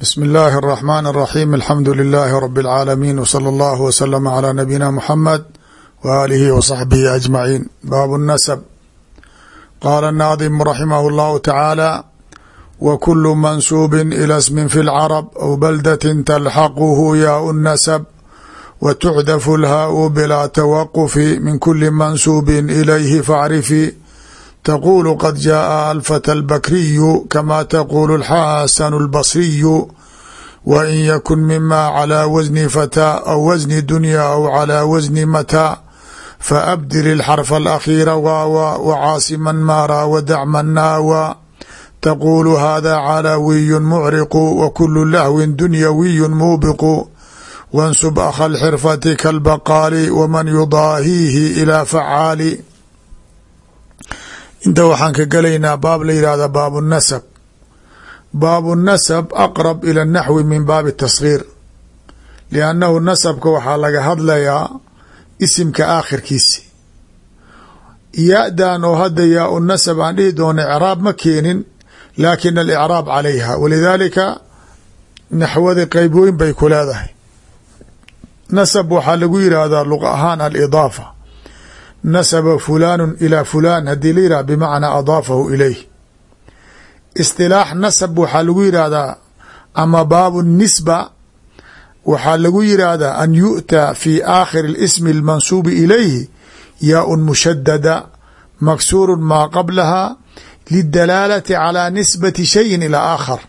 bsmi اllahi الرحmn الرaxيm alxamdu لilaahi rb اlcaalamiin wslى اllah wslm عlى nabiyina mxamed w alihi w صaxbihi aجmaciin baabu الnasb qaala الnaadimu raximah اllahu tacaala w kulu mansuubi ilى smin fi اlcarab aw baldatin talxaquhu yaau الnasb w tucdafu lhaau bilaa tawaqfi min kuli mansuubi ilayhi facrifi tqul qad jaءa alfta اlbakriyu kama tqul اlxasn اlbصriyu wain yakun mima calى wasni fataa aw wasni dunya aw calى wasni mataa faabdil اlxarfa اlakhiira waawa wcaasiman maara wadacma naawa taqulu hada calawiyu mucriqu wakulu lahwin dunyawiyu muubiqu wansub akha اlxirfati kalbaqaali wman yudaahiihi ilى facaali inta waxaan ka gelaynaa baab la yihahda baabu nasab. Baabu nasab aqrab ila naxwi min baabi tasgiir liannahu nasabka waxaa laga hadlayaa isimka aakhirkiisi. Ya-dan oo hadda yaa u nasab aan dhihi doono icraab ma keenin laakin alicraab calayha. Walidaalika naxwada qeybooyin bay ku leedahay. Nasab waxaa lagu yihahdaa luqa ahaan alidaafa nasaba fulaanu ilaa fulaan haddii la yihah bimacnaa adaafahu ilayh istilaax nasab waxaa lagu yihahdaa ama baabu nisba waxaa lagu yihahdaa an yu'taa fi aakhiri اlismi اlmansuubi ilayhi yaa-un mushadada maksuuru maa qablaha lidalaalati calaa nisbati shayin ilaa aakhar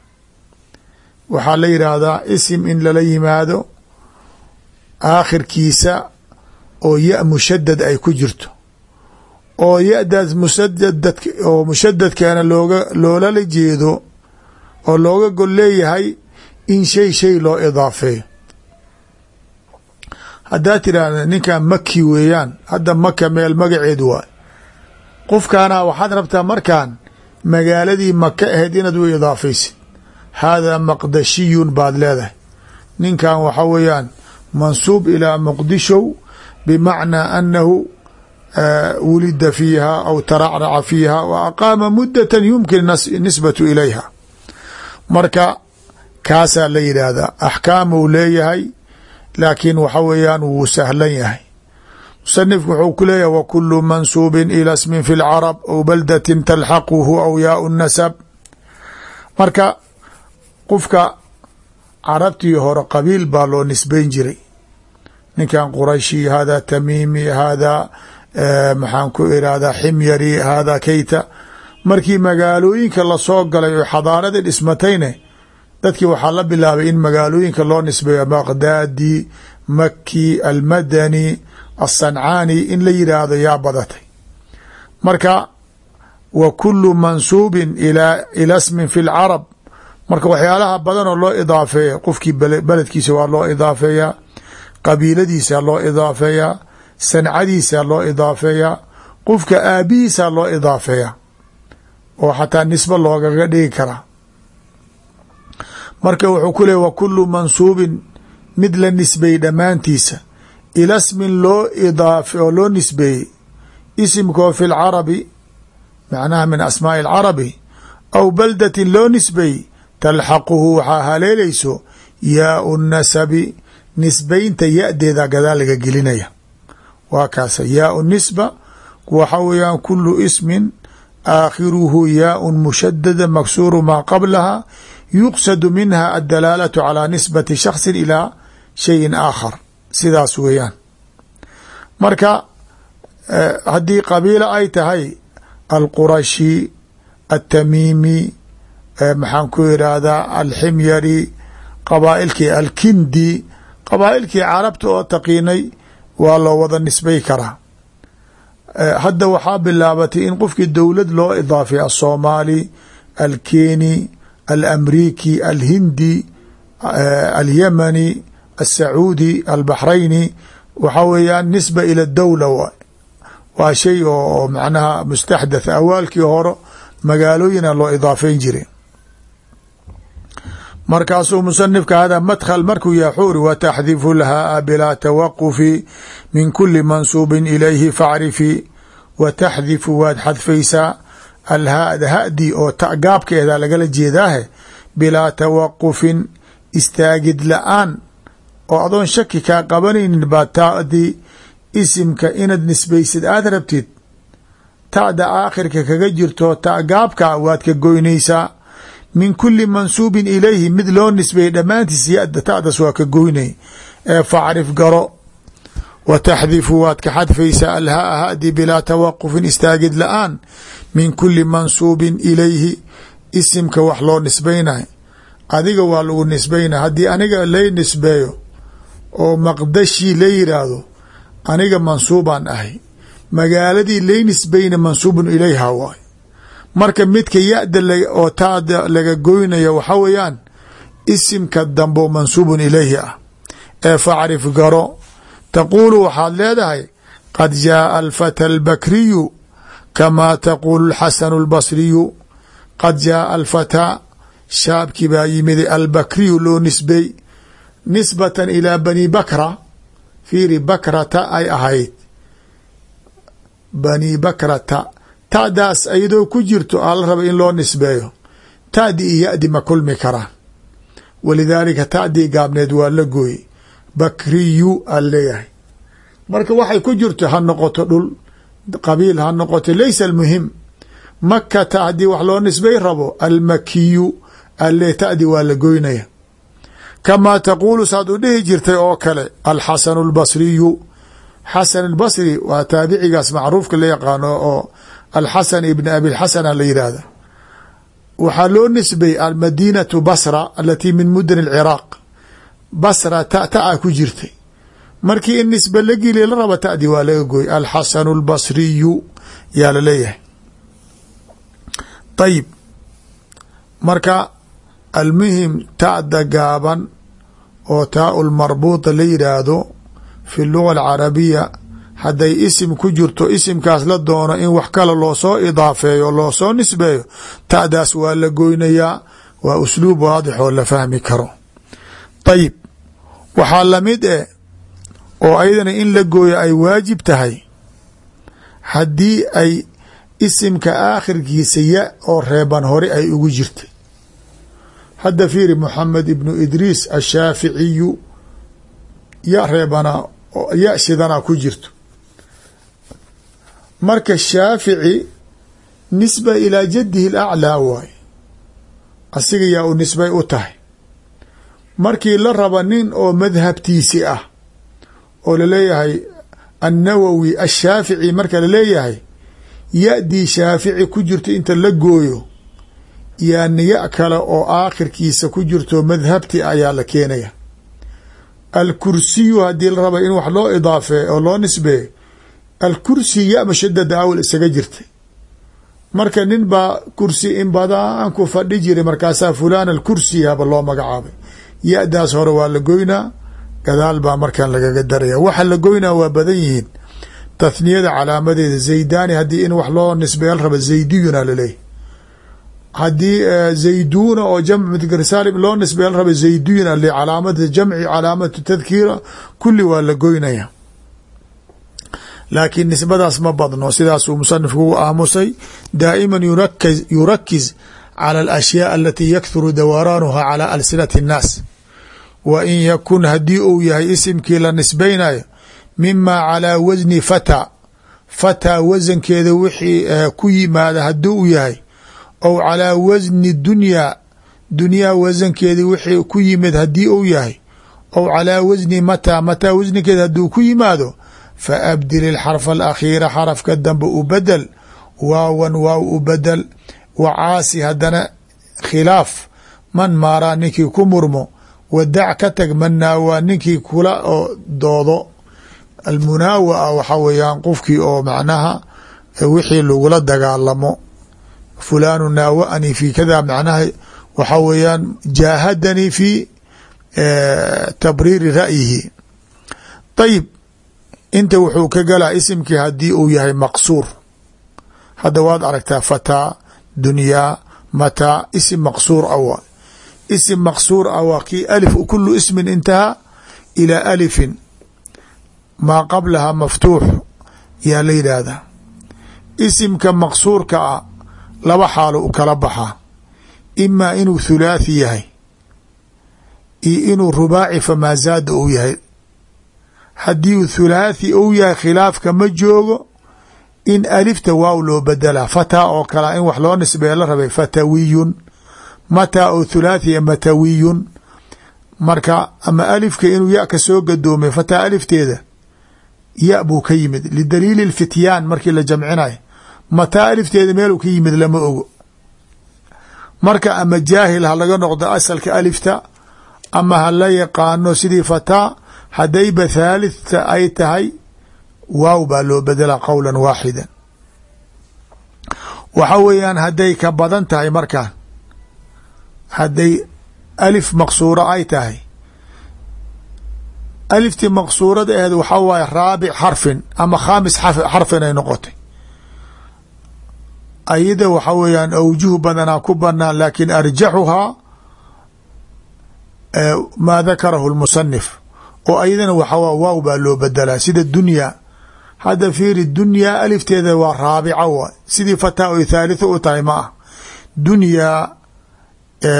waxaa la yidhaahdaa isim in lala yimaado aakhirkiisa oo ya mushadad ay ku jirto oo ya-daas musadad oo mushadadkeena looga loolala jeedo oo looga gol leeyahay in shay shay loo idaafeeyo. Haddaa tidhaahda ninkan maki weeyaan hadda maka meel magaceed waay qofkaana waxaad rabtaa markaan magaaladii maka ahayd inaad u idaafaysid. Haadaa maqdashiyun baad leedahay. Ninkan waxa weeyaan mansuub ilaa muqdishow bmacnaa anahu wulida fiiha aw taracraca fiiha wa aqaama mudata yumkin nisbatu ilayha marka kaasaa la yidhaahdaa axkaamuu leeyahay laakiin waxa weeyaan wuu sahlan yahay musanifku wuxuu ku leeyahay wakulu mansuubin ila smin fi lcarab aw baldatin talxaquhu aw yaau nasab marka qofka carabtii hore qabiil baa loo nisbayn jiray ninkan qurayshi hada tamiimi hada maxaan ku irahdaa ximyari hada keyta markii magaalooyinka la soo galay oo xadaaradii dhismatayne dadkii waxaa la bilaabay in magaalooyinka loo nisbeeyo maqdaadi maki almadani asancaani in la yiraahdo yaa badatay. Marka wa kulu mansuubin ila smin fi lcarab marka waxyaalaha badan oo loo idaafeeya qofkii beledkiisa waa loo idaafeeyaa qabiiladiisa loo idaafeeyaa sancadiisa loo idaafeeyaa qofka aabihiisa loo idaafeeyaa oo xataa nisbe loogaga dhigi karaa marka wuxuu ku leey wa kulu mansuubin mid la nisbeeyey dhammaantiisa ila smin loo idaafe oo loo nisbeeyey isimkoo fi lcarabi macnaha min asmaa'i alcarabi aw baldatin loo nisbeeyey talxaquhu waxaa haleelayso yaau nasabi nisbaynta ya-deeda gadaal laga gelinaya. Waa kaasa yaau nisba waxa weeyaan kulu ismin aakhiruhu yaaun mushadada maksuuru maa qablaha yuqsadu minha adalaalatu calaa nisbati shaksin ilaa shayin aakhar. Sidaas weeyaan. Marka haddii qabiilo ay tahay alqurashi altamiimi maxaan ku irahdaa alximyari qabaa'ilkii alkindi qabaa'ilkii carabta oo taqiinay waa loo wada nisbay karaa. Hadda waxaa bilaabatay in qofkii dowlad loo idaafay asoomaali alkeni alamriki alhindi alyamani alsacuudi albaxrayni waxaa weeyaan nisba ila dowla waa shay oo macnaha mustaxdath awaalkii hore magaalooyina loo idaafeyn jiray markaasuu musanifka hada madkhal markuu yaxuuri wataxdifu lhaa bilaa tawaqufi min kuli mansuubin ilayhi facrifi wa taxdifu waad xadfaysaa alhaada haddii oo gaabkeeda lagala jeedaahe bilaa tawaqufin istaagid la'aan. Oo adoon shaki kaa qabanaynin baa taadii isimka inaad nisbaysid aada rabtid. Ta'da aakhirka kaga jirto ta waad ka goynaysaa min kuli mansuubin ilayhi mid loo nisbeeyey dhammaantiis yada ta'das waa ka goynay. Ee facrif garo. Wa taxdifu waad ka xadfaysaa alhaa hadi bilaa tawaqufin istaagid la'aan. Min kuli mansuubin ilayhi isimka wax loo nisbaynay adiga waa lagu nisbaynay haddii aniga lay nisbeeyo oo maqdashii la yiraahdo aniga mansuubaan ahay. Magaaladii lay nisbayna mansuubun ilayha waay marka midka ya-da oo taada laga goynaya waxa weeyaan isimka dambo mansuubun ilayhi ah ee facrif garo. Taquulu waxaad leedahay qad jaaa alfata albakriyu kamaa taquulu alxasanu albasriyu. Qad jaaa alfataa shaabkii baa yimida albakriyu loo nisbey nisbatan ilaa bani bakra. Fiiri bakrata ay ahayd. Bani bakrata ta'daas iyadoo ku jirto aa la raba in loo nisbeeyo. Ta'di iyo ya-di ma kulmi karaan. Walidaalika ta'dii gaabneed waa la gooye bakriyu aan leeyahay. Marka waxay ku jirto ha noqoto dhul qabiil ha noqoto laysa almuhim. Makata haddii wax loo nisbay rabo. Almakiyu alle ta'di waa la goynaya. Kamaa taquulu saad u dhihi jirtay oo kale alxasanu albasriyu. Xasan albasri waa taabicigaas macruufka la yaqaano oo alxasan ibn abilxasana la yidhaahda waxaa loo nisbay almadinatu basra alatii min mudani alciraaq basra ta ta-a ku jirtay. Markii in nisbe la geliya la raba ta'di waa laga gooy alxasanu albasriyu yaa la leeyahay ayib marka almuhim ta'da gaaban oo taa lmarbuuta la yidhaahdo fi luga alcarabiya hadday isim ku jirto isimkaas la doono in wax kale loo soo idaafeeyo loo soo nisbeeyo ta'daas waa la goynayaa waa usluub waadix oo la fahmi karo. Ayib waxaa la mid eh oo ayadana in la gooyo ay waajib tahay haddii ay isimka aakhirkiisa ya oo reeban hore ay ugu jirtay. Hadda fiiri moxamed ibnu idriis ashaaficiyu ya reebanaa ya shidanaa ku jirto marka shaafici nisba ilaa jadihi alaclaa waay. Asiga yaa u nisbay u tahay. Markii la raba nin oo madhabtiisi ah oo la leeyahay annawowi ashaafici marka la leeyahay ya-dii shaafici ku jirto inta la gooyo yaa niya kale oo aakhirkiisa ku jirto madhabti ayaa la keenaya. Alkursiyu haddii la raba in wax loo idaafee oo loo nisbeeyo alkursi ya mashadada awal isaga jirtay. Marka nin baa kursi in badan ku fadhi jiray markaasaa fulaan alkursi haba loo magacaabay. Ya-daas hore waa la goynaa gadaal baa markan lagaga daraya waxa la goynaa waa badan yihiin. Tathniyada calaamadeeda zaydani haddii in wax loo nisbeeya la raba zaydiyuna laleeyahy haddii zayduna oo jamc mudkarsaalim loo nisbeeya la raba zaydiyuna le calaamada jamci calaamatu tadkiira kulli waa la goynaya laakiin nisbadaas ma badno. Sidaasuu musanifku u aamusay daa'iman yurakiz cala alashyaa alati yakthuru dawaranuha cala alsinati اnnaas wa in yakun haddii uu yahay isimkii la nisbaynayo mima calaa wasni fata fataa wasankeeda wixii ku yimaada haddii uu yahay ou calaa wasni dunyaa dunyaa wasankeeda wixii ku yimid haddii uu yahay ou calaa wasni mataa mataa wasnikeeda hadduu ku yimaado faabdil ilxarfa alakhiira xarafka dambe u bedel waawan waaw u bedel wa caasi haddana khilaaf man maaraa ninkii ku murmo wadac ka tag man naawaa ninkii kula oo doodo almunaawa waxa weeyaan qofkii oo macnaha wixii lagula dagaalamo fulaanu naawa'anii fi kada macnaha waxa weeyaan jaahadanii fi tabriiri ra'yihi ayib inta wuxuu ka galaa isimkii haddii uu yahay maqsuur. Hadda waad aragtaa fataa dunyaa mataa isim maqsuur awa isim maqsuur a waa kii alif kulu ismin intahaa ilaa alifin. Maa qablaha maftuux yaa la yidhaahdaa. Isimka maqsuurka a laba xaalo u kala baxaa imaa inuu thulaathi yahay iyo inuu rubaaci famaa zaada uu yahay haddii thulaathi uu yahay khilaafka ma joogo in alifta waaw loo bedelaa fataa oo kale in wax loo nisbeeya la rabay fatawiyun. Mataa oo thulaathiya matawiyun. Marka ama alifka inuu ya ka soo gadoomay fataa alifteeda ya buu ka yimid. Lidaliili lfityaan markii la jamcinayo mataa alifteeda meeluu ka yimid lama ogo. Marka ama jaahil ha laga noqdo asalka alifta ama ha la yaqaano sidii fataa haddayba thaalitha ay tahay waaw baa loo bedelaa qowla waaxida. Waxa weeyaan hadday ka badan tahay markaan hadday alif maqsuura ay tahay. Aliftii maqsuurada aheed waxaa waaye raabic xarfin ama khaamis xarfin ay noqotay. Ayada waxa weeyaan awjuh badanaa ku banaan laakin arjaxuhaa maa dakarahu lmusanif oo ayadana waxa waaw baa loo bedelaa sida dunyaa hadda fiiri dunyaa alifteeda waa raabica waay sidii fataa oy thaalitha u tahay ma ah dunyaa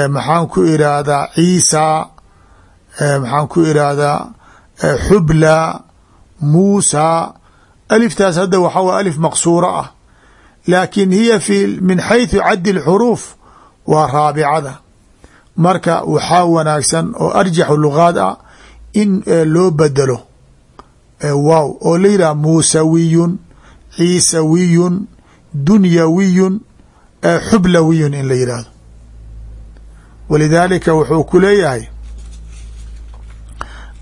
maxaan ku irahdaa ciisa maxaan ku irahdaa xubla muusa. Aliftaas hadda waxa wa alif maqsuura ah. Laakin hiya fi min xayثu caddi اlxuruuf waa raabicada marka waxaa wanaagsan oo arjaxu lugaad ah in loo bedelo. Waaw. Oo la yidhaha muusawiyun ciisawiyun dunyawiyun xublawiyun in la yidhaahdo. Walidaalika wuxuu ku leeyahay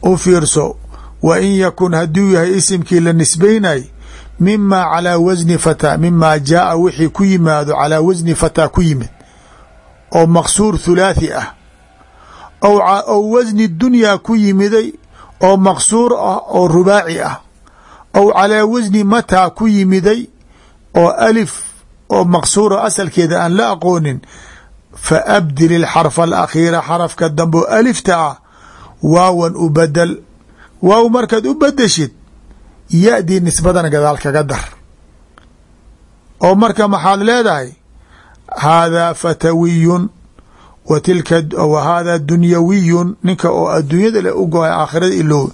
u fiirso wa in yakun hadduu yahay isimkii la nisbaynay mima calaa wasni fataa mima jaaa wixii ku yimaado calaa wasni fataa ku yimid. Oo maqsuur thulaathi ah ou wasni dunyaa ku yimiday oo maqsuur ah oo rubaaci ah ou calaa wasni mataa ku yimiday oo alif oo maqsuura asalkeeda aan la aqoonin fa abdil ilxarfa alakhiira xarafka dambe oo alifta ah waawan u bedel waaw markaad u bedeshid ya-dii nisbadan gadaal kaga dar oo marka maxaad leedahay haadaa fatawiyun haadaa dunyawiyun ninka oo adduunyada le u go'ay aakhirada ilow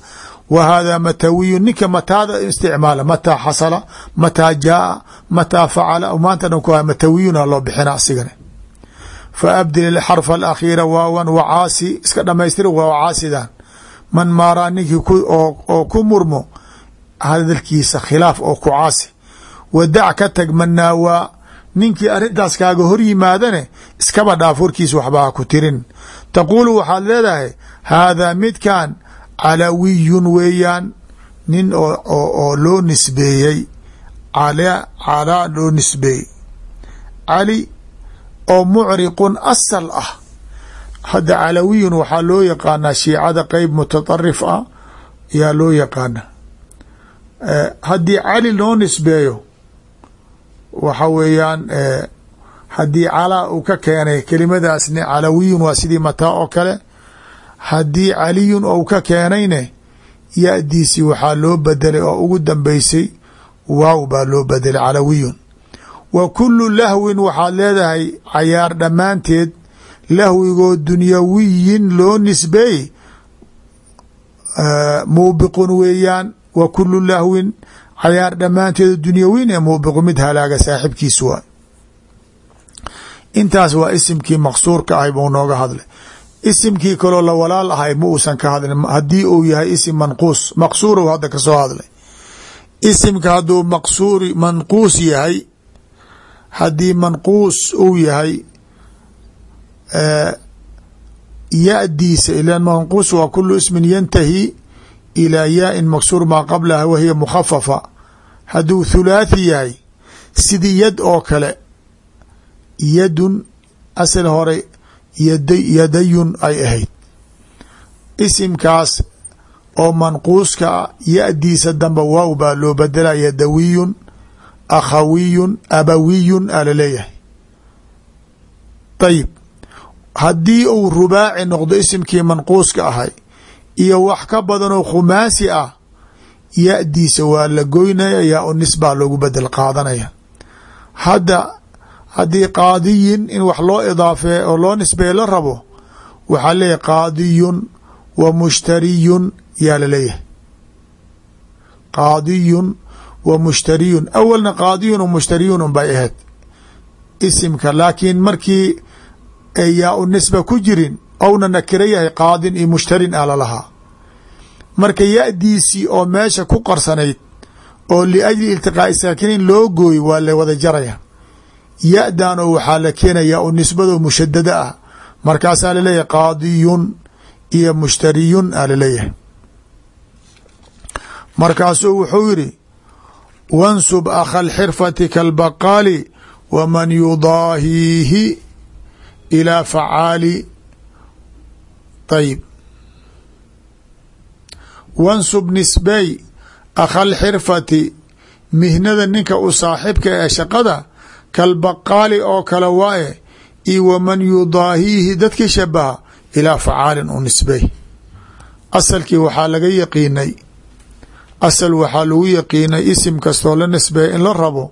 wa haadaa matawiyun ninka mataada isticmaala mataa xasala mataa jaaa mataa facala maanta dhan ku matawiyuna loo bixina asigana fa abdil xarfa alakhiira waawan wacaasi iska dhamaystira waa caasidan. Man maaraa ninkii oo ku murmo hadalkiisa khilaaf oo ku caasi. Wadac ka tag manaawaa ninkii arrintaas kaaga hor yimaadane iskaba dhaaf warkiisa waxba ku tirin. Taquulu waxaad leedahay haadaa midkan calawiyun weeyaan nin oo loo nisbeeyey. Calaa loo nisbeeyey. Cali oo mucriqun asal ah. Hadda calawiyun waxaa loo yaqaanaa shiicada qeyb mutaطarif ah yaa loo yaqaana haddii cali loo nisbeeyo waxa weeyaan haddii calaa uu ka keenay kelimadaasne calawiyun waa sidii mataa oo kale haddii caliyun ou ka keenayne ya-diisi waxaa loo bedelay oo ugu dambeysay waaw baa loo bedelay calawiyun. Wa kulu lahwin waxaad leedahay cayaar dhammaanteed lahwigoo dunyawiyin loo nisbeey muubiqun weeyaan wa kulu lahwin cayaar dhammaanteed dunyawiin ee muubiqu mid halaaga saaxibkiis waay intaas waa isimkii maqsuurka ahay buu nooga hadlay. Isimkii kaloo la walaal ahay ma uusan ka hadlin. Haddii uu yahay isim manquus maqsuurow hadda ka soo hadlay. Isimka hadduu maqsuuri manquus yahay haddii manquus uu yahay ya-diisa ilan manquus waa kulu ismin yantahi ilaa yaa-in maksuur maa qablaha wahiya mukhafafa. Hadduu thulaathi yahay sidii yad oo kale yadun asal hore yad yadayun ay ahayd. Isimkaas oo manquuska a ya-diisa dambe waaw baa loo bedelaa yadawiyun akhawiyun abawiyun aa la leeyahay ayib haddii uu rubaaci noqdo isimkii manquuska ahay iyo wax ka badanoo khumaasi ah ya-diisa waa la goynaya yaa u nisbaa loogu bedel qaadanaya. Hadda haddii qaadiyin in wax loo idaafee oo loo nisbeeye la rabo waxaa leeyahy qaadiyun wa mushtariyun yaa la leeyahay qaadiyun wa mushtariyun awalna qaadiyun wa mushtariyun un bay ahayd. Isimka laakiin markii yaa u nisba ku jirin ouna nakiro yahay qaadin iyo mushtarin a lalahaa marka ya-diisii oo meesha ku qarsanayd oo liajli iltiqaa'i saakiniin loo gooy waa la wada jaraya. Ya-dan oo waxaa la keenaya u nisbado mushadada ah. Markaasaa la leeyahay qaadiyun iyo mushtariyun a la leeyahay markaasuu wuxuu yidhi wansub akha alxirfati kalbaqaali waman yudaahiihi ilaa facaali ayib wansub nisbey akha alxirfati mihnada ninka u saaxibka ee shaqada kalbaqaali oo kale waaye io waman yudaahiihi dadkii shabaha ilaa facaalin u nisbey asalkii waxaa laga yaqiinay asal waxaa lagu yaqiinay isim kastoo la nisbeeya in la rabo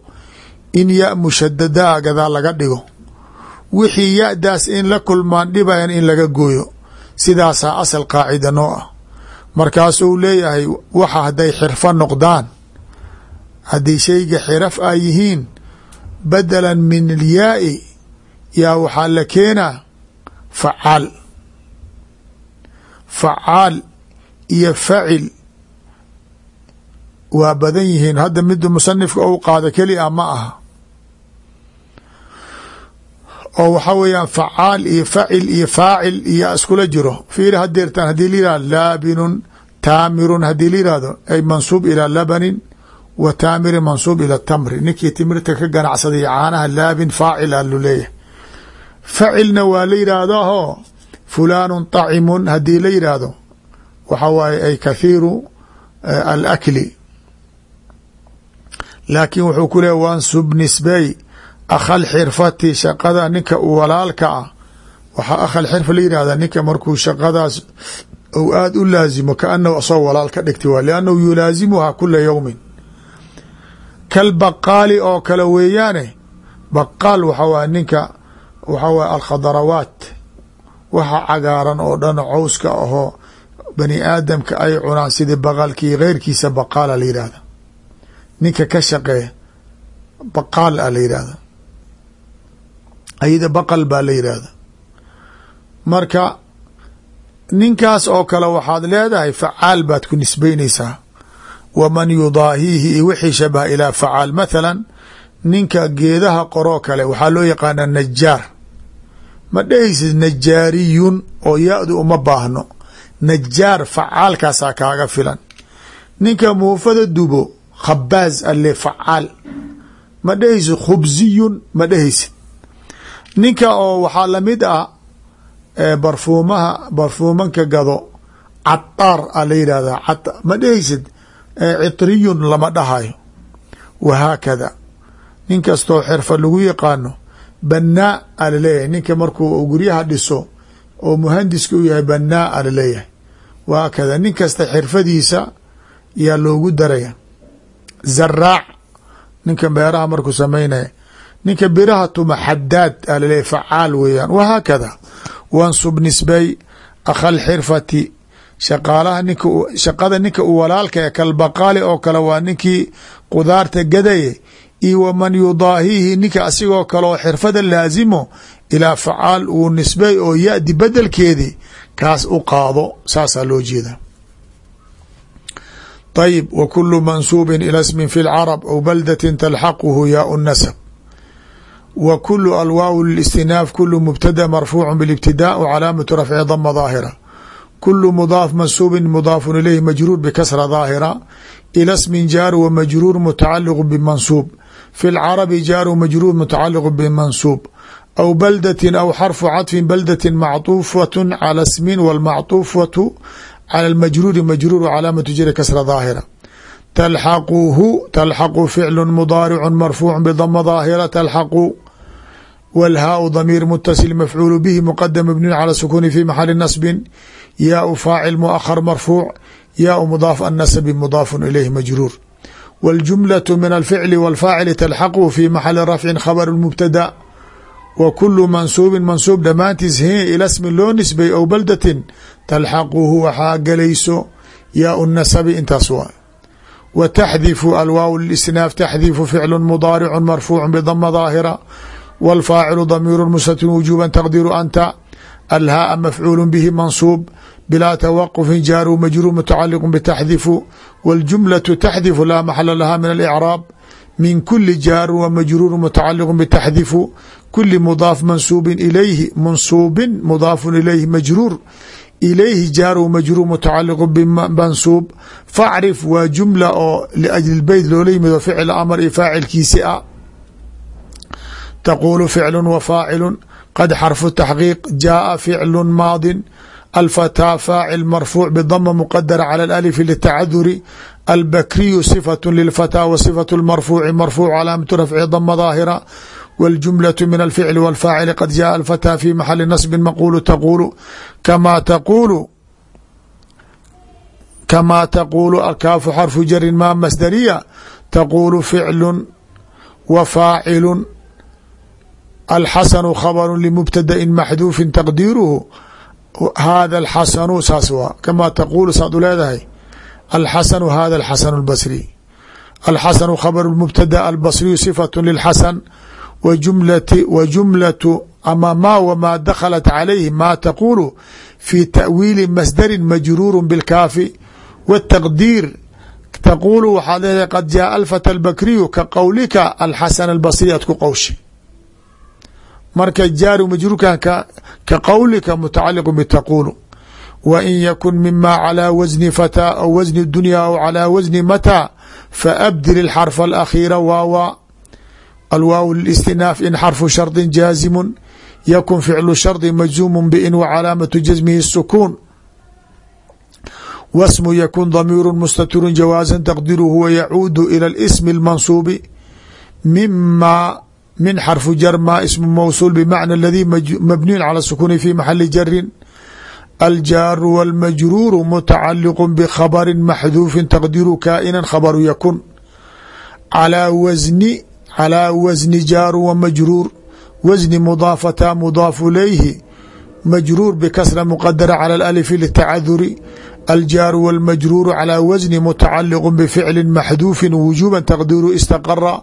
in ya mushadadaa gadaa laga dhigo wixii ya-daas in la kulmaan dhibayan in laga gooyo sidaasaa asal qaacida noo ah. Markaasuu leeyahay waxa hadday xirfo noqdaan haddii shayga xiraf ay yihiin badalan min alyaai yaa waxaa la keenaa facaal. Facaal iyo facil waa badan yihiin. Hadda mida musanifka ou qaado keli a ma aha oo waxaa weeyaan facaal iyo facil iyo faacil iyo iskula jiro. Fiiri hadeertaan haddii la yihahdo laabinun taamirun haddii la yihahdo ay mansuub ilaa labanin wa taamirin mansuub ila tamri. Ninkii timirta ka ganacsaday caanaha laabin faacil a lu leeyahay. Facilna waa la yidhaahdaho fulaanun tacimun haddii la yidhaahdo. Waxa waaye ay kathiiru alakli. Laakiin wuxuu ku leeya wansub nisbey akhal xirfati shaqada ninka u walaalka ah. Waxaa akhal xirfa la yidhahdaa ninka markuu shaqadaas ou aada u laazimo kaanahu asagoo walaal ka dhigti waay liannahu yulaasimuhaa kula yowmin kal baqaali oo kale weeyaane baqaal waxa waay ninka waxaa waay alkhadarawaat. Waxa cagaaran oo dhan cowska ahoo bani aadamka ay cunaan sidii baqalkii keyrkiisa baqaala la yidhahda ninka ka shaqeeya baqaal a la yidhahda ayada baqal baa la yidhaahda marka ninkaas oo kale waxaad leedahay facaal baad ku nisbeynaysaa waman yudaahiihi iyo wixii shabaha ilaa facaal. Mathalan ninka geedaha qoroo kale waxaa loo yaqaanaa najaar ma dhehaysid najaariyun oo ya-du uma baahno. Najaar facaalkaasaa kaaga filan. Ninka muufada dubo khabaaz alle facaal. Ma dhehaysid khubsiyun ma dhehaysid ninka oo waxaa la mid ah barfuumaha barfuumanka gado cadaar a la yidhahdaa ma dhehaysid citriyun lama dhahayo. Wahaakada. Nin kastoo xirfa lagu yaqaano banaa a la leeyahay ninka markuu guryaha dhiso oo muhandiska u yahay banaa a la leeyahay wahaakada. Nin kasta xirfadiisa yaa loogu daraya zaraac ninka beeraha markuu samaynaya ninka biraha tuma xadaad a laleeyahy facaal weeyaan. Wahaakada wansub nisbay akhal xirfati. Shaqaalaha ninka shaqada ninka u walaalka ee kalbaqaali oo kale waa ninkii qudaarta gadaye. Iyo waman yudaahiihi ninka asigoo kale oo xirfada laasimo ilaa facaal uu nisbay oo ya-di bedelkeedii kaas u qaado. Saasaa loo jeeda. Ayib wa kulu mansuubin ila smin fi lcarab aw baldatin talxaquhu yaau nasab w kulu alwaaw listinaaf kulu mubtada marfuucu biاlibtida calaamatu rafci dama daahira. Kulu mudaaf mansuubin mudaafun ilayh majruur bikasra daahira. Ila smin jaaru wa majruur mutacaliqu bimansuub fi lcarabi jaaru majruur mutacaliqu bimansuub aw baldatin aw xarfu cadfin baldatin mactuufatun cala smin walmactuufatu cala almajruuri majruuru calaamatu jari kasra daahira. Talxaquhu talxaqu ficlu mudaaricu marfuucu bidama daahira. Talxaqu wاlhaau damiir mutasil mafcuul bihi mqadam mabniyu calى sukuni fi maxali nasbi yaau faacil muahar marfuuc yaau mudaaf annasabi mudaafun ilayh majruur wاljumlaة min alficli wاlfaacili talxaqu fi maxali rafcin khabr mubtada wa kulu mansuubin mansuub dhammaantiis he ila smin loo nisbay ow baldatin talxaquhu waxaa gelayso yaa u nasabi intaas waa wa taxdifu alwaaw lisnaaf taxdifu ficlu mudaaricu marfuucu bdama daahira wاlfaacilu damiiru mustatir wujuba taqdiru anta alhaaa mafcuul bihi mansuub bilaa tawaqufin jaaru majruur mutacaliq btaxdifu wاljumlaةu taxdifu laa maxala laha min alicraab min kuli jaaru wmajruur mutacaliq btaxdifu kuli mudaaf mansuubin ilayhi mansuubin mudaafu ilayhi majruur ilayhi jaaru majruur mutacaliq bimansuub facrif waa jumla oo liajli beyt loola yimido ficil amar iyo faacilkiisi a tquulu ficlu wa faacilu qad xarfu taxqiiq jaaa ficlu maadin alfataa faacil marfuuc bdama muqadara cala alif litacaduri albakriyu صifaة lilfataa wa صifaة اlmarfuuci marfuuc calaamatu rafci dama daahira wاljumlaة min alficli wاlfaacili qad jaءa alfataa fi maxali nasbi maqulu taquulu kama taquulu kamaa taquulu alkaafu xarfu jarin ma masdariya taquulu ficlu wa faacilu alxasanu khabru limubtadain maxduufin taqdiiruhu hada alxasanu saas waa kamaa taquulu saad u leedahay alxasanu hada alxasanu اlbasri alxasanu khabru mubtada albasriyu صifaة lilxasan wa jumlatu ama ma wmaa dakhalat calayhi ma taquulu fi taأwiili masdari majruuru bاlkaafi wالtaqdiir taquulu waxaad leedahay qad jaءa alfata albakriyu ka qowlika alxasan albasri ad ku qowsha marka jaaru majruurkan ka qowlika mutacaliq btaquulu wa in yakun mima calى wasni fataa aw wasni dunya aw calى wasni mataa faabdil اxarfa alakhiira waawa alwaaw listinaaf in xarfu shardi jaazimu yakun ficlu shardi majzuumu bin wa calaamatu jasmihi الsukuun wasmu yakun damiiru mustatiru jawaaza taqdiru huwa yacuudu ilى اsmi اlmansuubi mima min xarfu jar ma ismu mawsuul bmacna aladii mabniyun calى sukuni fi maxali jarin aljaaru wاlmajruuru mutacaliq bkhabri maxduufi taqdiru kaa'ina khabaru yakun calىa wasni calىa wasni jaaru wamajruur wasni mudaafata mudaafu ilayhi majruur bkasra muqadara calى alif litacaduri aljaaru wاlmajruuru calىa wasni mutacaliq bficli maxduufi wujuba taqdiru istaqara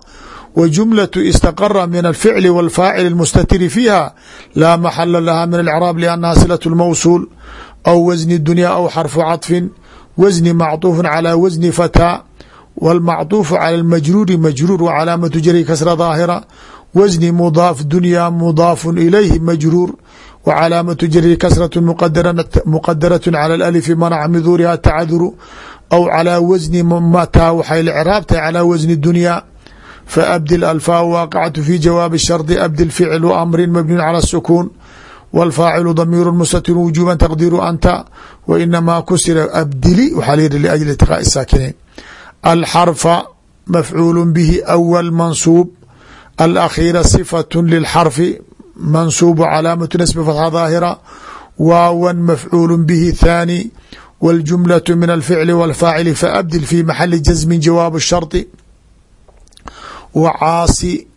w jumlaة istaqara min alficli wاlfaacil اlmustatiri fiiha laa maxala laha min alcraab lannaha silaة اlmawsuul aw wasni dunya aw xarfu caطfin wasni macطuufu calى wasni fataa wاlmacطuufu calى اlmajruuri majruur wcalaamatu jari kasra daahira wasni mudaaf dunya mudaafu ilayhi majruur wcalaamatu jari kasraة muqadaraة calى اlأlifi manaca min duuriha tacaduru aw calى wasni mataa waxay lcraabtahay calى wasni dunya faabdil alfaa waaqicatu fi jawaabi shardi abdil ficlu amri mabniyu calى الsukuun wاlfaacilu damiiru mustatir wujuba taqdiru anta wa inamaa kusira abdili waxaa layihi liajli itiqaaءi saakiniin alxarfa mafcuulu bihi awal mansuub alakhiira صifaة lilxarfi mansuubu calaamatu nasbi fatxa daahira waawan mafcuulu bihi thaani wاljumlaة min alficli wاlfaacili faabdil fi maxali jasmin jawaab الshardi w caasi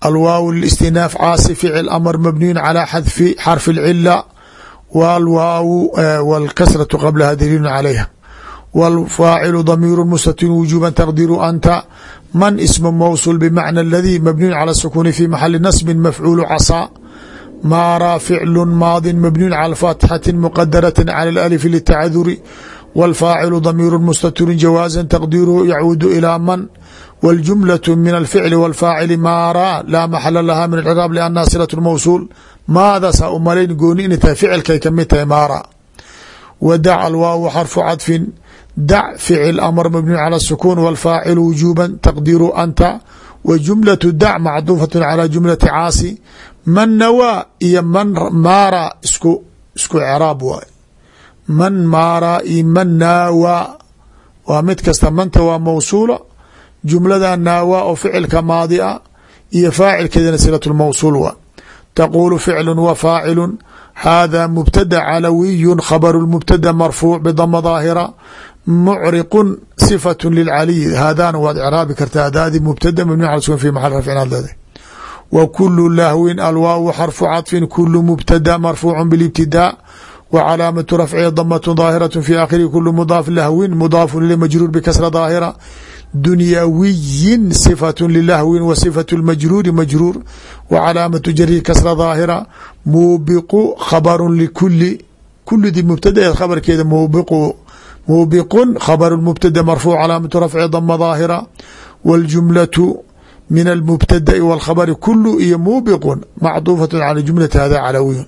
alwaaw ااstinaaf caasi ficil amr mabniyu calى xadfi xarfi اlcila wاlwaaw wاlkasraةu qablaha daliilu calayha wاlfaacilu damiiru mustatir wujuba taqdiru anta man ismu mawsul bmacna اladii mabniyu calى الsukuni fi maxali nasbi mafcuulu casaa maaraa ficlu maadi mabniyu calى fatxati muqadaraة calى اlalif litacaduri wاlfaacilu damiiru mustatiru jawaaza taqdiruhu yacuudu ilىa man wاljumlaة min alficli wاlfaacili maaraa laa maxala laha min acraab lannaha silaة mawsuul maadaas ha u malayn gooni inay tahay ficilkay kamid tahay maaraa wa dac alwaaw xarfu cadfin dac ficil amr mabniyu calى الsukuun wاlfaacilu wujuba taqdiru anta wa jumlaةu dac macduufaة calى jumlati caasi man nawaa iyo man maaraa isku isku craab waay man maaraa iyo man naawaa waa mid kasta manta waa mawsuula jumlada naawaa oo ficilka maadi a iyo faacilkeedana silaة mawsuul wa taquulu ficlu wa faacilu hada mubtada calawiyu khabru mubtada marfuuc bdama daahira mucriqu صifaة lilcaliy haadana waad craabi kartaa hadaadi mubtada mabni al sukun fi maxal rafcin aad leedahay wa kulu lahwin alwaawu xarfu caطfin kulu mubtada marfuucu bاlibtidaa w calaamatu rafcihi damat daahiraة fi aakhirihi kulu mudaaf lahwin mudaafu ile majruur bkasra daahira dunyawiyin صifaة lilahwin wa صifaة اlmajruuri majruur wa calaamatu jarihi kasra daahira muubiqu khabaru likuli kulidii mubtadaeed khabarkeeda muubiqu muubiqun khabaru mubtada marfuuc calaamatu rafci dama daahira wاljumlatu min almubtada'i wاlkhabari kulu iyo muubiqun macduufaة calى jumlati hada calawiyun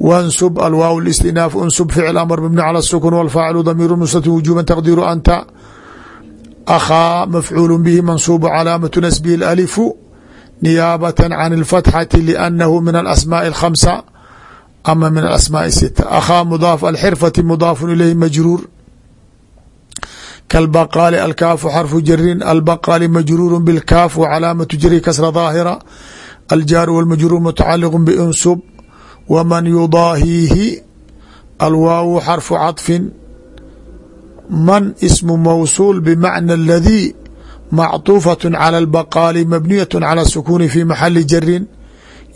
wansub alwaaw اlistinaaf unsub ficl amr mabni calى الsukun wاlfaacilu damiiru nusrati wujuba taqdiiru anta akhaa mafcuul bihi mansuub calaamaة nasbihi اlalifu niyaabaة can اlfatxati liannahu min alasmaaءi اlkhamsa ama min alasmaaءi sita akhaa mudaaf alxirfati mudaafu ilayhi majruur kalbaqaali alkaafu xarfu jarin albaqaali majruuru bilkaaf wa calaamatu jari kasra daahira aljaaru walmajruur mutacaliq biunsub waman yudaahiihi alwaawu xarfu caطfin man ismu mawsuul bmacna aladii macطuufaة calى اlbaqaali mabniyaة calى الsukuuni fi maxali jarin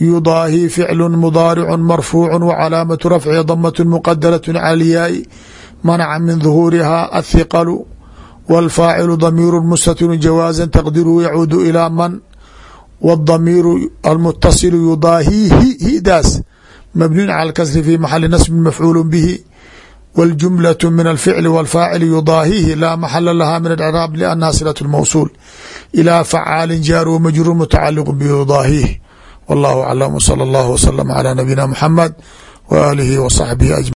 yudaahii ficlu mudaaricu marfuucu wcalaamatu rafcihi damaة muqadaraة calى اlyaai manaca min ظuhuuriha athiqalu wاlfaacilu damiiru mustatir jawaaza taqdiruhu yacuudu ilىa man wاdamiiru almutasilu yudaahiihi hidaas mabniun calى اkasri fi maxali nasbi mafcuul bihi wاljumlaة min alficli wاlfaacili yudaahiihi laa maxala laha min acraab liannaha silaة mawsuul ilىa facaali jaar wmajruur mutacaliq biyudaahiihi wallahu aclam wslى اllah wslm calى nabiyina mxamed w aalihi w صaxbihi ajmaciin